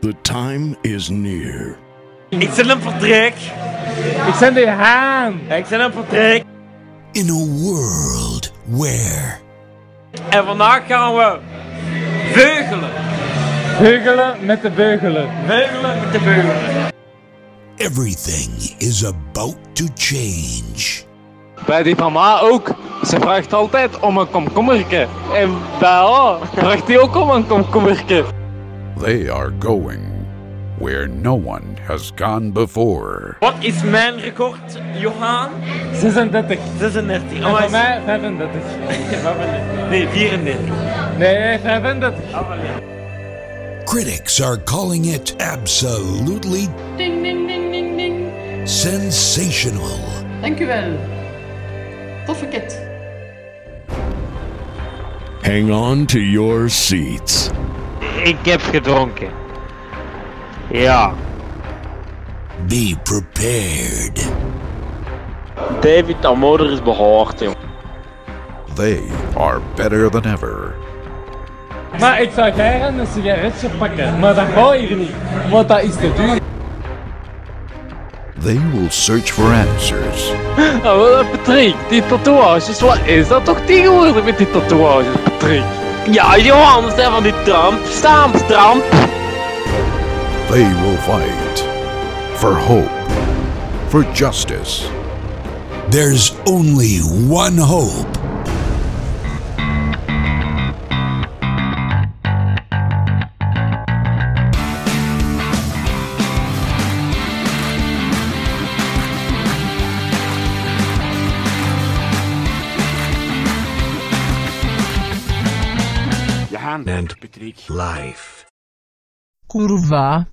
The time is near. Ik zit een vertrek. Ik ben de haan. Ik zit een vertrek. In a world where En vandaag gaan we veugelen. Beugelen met de beugelen. Veugelen met de beugelen. everything is about to change. Bij die mama ook. Ze vraagt altijd om een komkommerke. En bij haar vraagt hij ook om een komkommerke. They are going where no one has gone before. Wat is mijn record, Johan? 36. 36. En Oh, voor is- mij 35. Nee, 34. Nee, 35. Critics are calling it absolutely Ding, ding, ding, ding, ding. sensational. Dank u wel. Toffe kit. Hang on to your seats. Ik heb gedronken. Ja. Be prepared. David Armoder is behaard, jong. They are better than ever. Maar ik zou graag een sigaretje pakken. Maar dat gaat hier niet. Want dat is te duur. They will search for answers wel, Patrick, die tatoeages, wat is dat toch tegenwoordig met die tatoeages, Patrick? Ja, Johan, van die Trump, stamp, Trump. They will fight for hope, for justice, There's only one hope. life. Kurwa.